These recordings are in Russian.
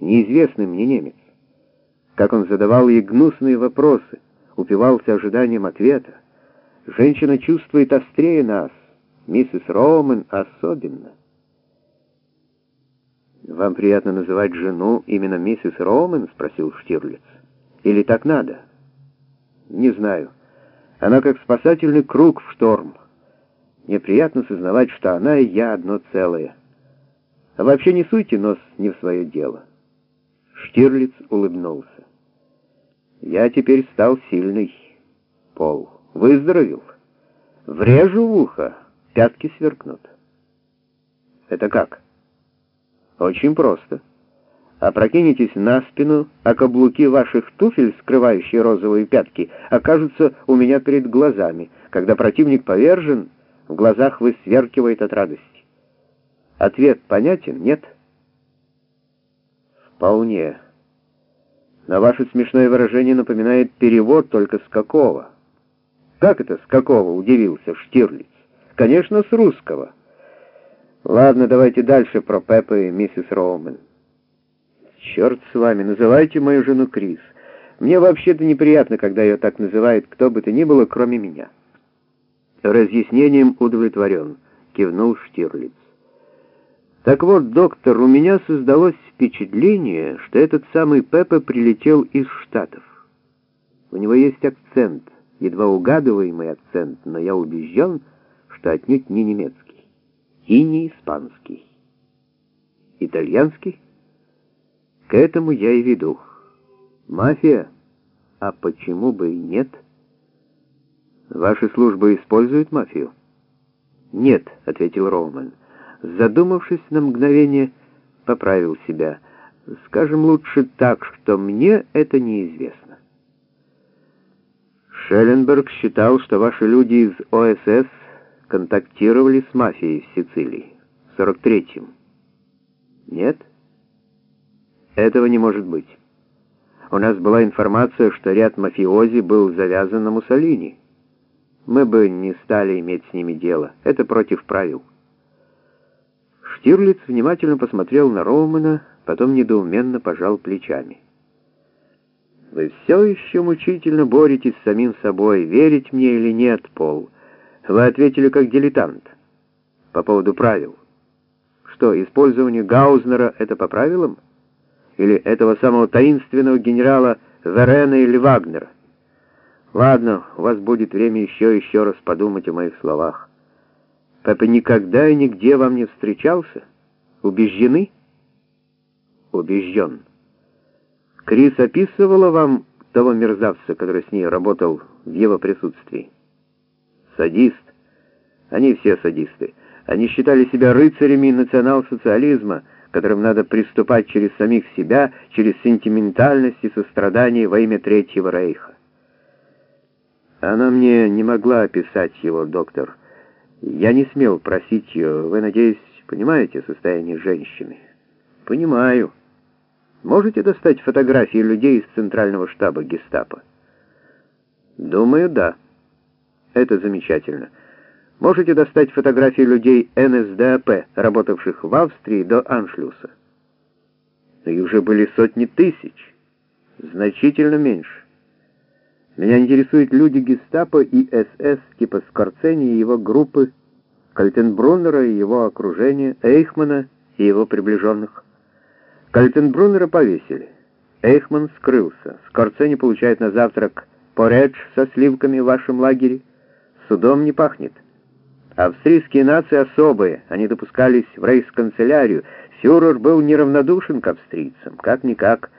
неизвестный мне немец. Как он задавал ей гнусные вопросы, упивался ожиданием ответа. Женщина чувствует острее нас, миссис Роумен особенно. «Вам приятно называть жену именно миссис Роумен?» — спросил Штирлиц. «Или так надо?» «Не знаю. Она как спасательный круг в шторм. Мне приятно сознавать, что она и я одно целое. А вообще не суйте нос не в свое дело». Штирлиц улыбнулся. «Я теперь стал сильный. Пол, выздоровел. Врежу в ухо, пятки сверкнут». «Это как?» Очень просто. Опрокинетесь на спину, а каблуки ваших туфель, скрывающие розовые пятки, окажутся у меня перед глазами. Когда противник повержен, в глазах высверкивает от радости. Ответ понятен, нет? Вполне. Но ваше смешное выражение напоминает перевод только с какого. Как это с какого, удивился Штирлиц. Конечно, с русского. Ладно, давайте дальше про Пеппа и миссис Роумен. Черт с вами, называйте мою жену Крис. Мне вообще-то неприятно, когда ее так называет кто бы то ни было, кроме меня. Разъяснением удовлетворен, кивнул Штирлиц. Так вот, доктор, у меня создалось впечатление, что этот самый Пеппа прилетел из Штатов. У него есть акцент, едва угадываемый акцент, но я убежден, что отнюдь не немецкий и не испанский. Итальянский? К этому я и веду. Мафия? А почему бы и нет? Ваши службы используют мафию? Нет, ответил Роуман. Задумавшись на мгновение, поправил себя. Скажем лучше так, что мне это неизвестно. Шелленберг считал, что ваши люди из ОСС контактировали с мафией в Сицилии в 43-м. Нет? Этого не может быть. У нас была информация, что ряд мафиози был завязан на Муссолини. Мы бы не стали иметь с ними дело. Это против правил. Штирлиц внимательно посмотрел на Роумана, потом недоуменно пожал плечами. «Вы все еще мучительно боретесь с самим собой, верить мне или нет, Пол?» Вы ответили как дилетант. По поводу правил. Что, использование Гаузнера — это по правилам? Или этого самого таинственного генерала Верена или Вагнера? Ладно, у вас будет время еще еще раз подумать о моих словах. Папа никогда и нигде вам не встречался? Убеждены? Убежден. Крис описывала вам того мерзавца, который с ней работал в его присутствии? Садист. Они все садисты. Они считали себя рыцарями национал-социализма, которым надо приступать через самих себя, через сентиментальность и сострадание во имя Третьего Рейха. Она мне не могла описать его, доктор. Я не смел просить ее. Вы, надеюсь, понимаете состояние женщины? Понимаю. Можете достать фотографии людей из Центрального штаба гестапо? Думаю, да. Это замечательно. Можете достать фотографии людей НСДАП, работавших в Австрии до Аншлюса. Их уже были сотни тысяч. Значительно меньше. Меня интересуют люди гестапо и СС типа Скорцени и его группы, Кальтенбруннера и его окружения, Эйхмана и его приближенных. Кальтенбруннера повесили. Эйхман скрылся. Скорцени получает на завтрак поредж со сливками в вашем лагере судом не пахнет. Австрийские нации особые, они допускались в рейхсканцелярию. Фюрер был неравнодушен к австрийцам, как-никак,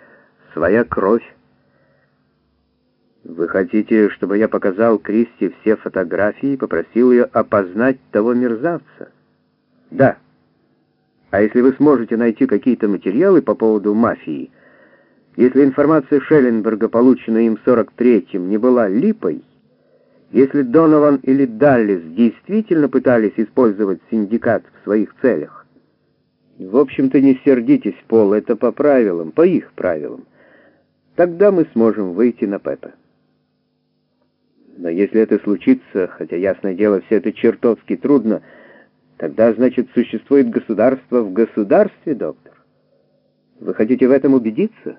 своя кровь. Вы хотите, чтобы я показал Кристи все фотографии и попросил ее опознать того мерзавца? Да. А если вы сможете найти какие-то материалы по поводу мафии, если информация Шелленберга, полученная им в 43-м, не была липой, если Донован или Даллис действительно пытались использовать синдикат в своих целях, в общем-то не сердитесь, Пол, это по правилам, по их правилам. Тогда мы сможем выйти на Пеппа. Но если это случится, хотя, ясное дело, все это чертовски трудно, тогда, значит, существует государство в государстве, доктор. Вы хотите в этом убедиться?»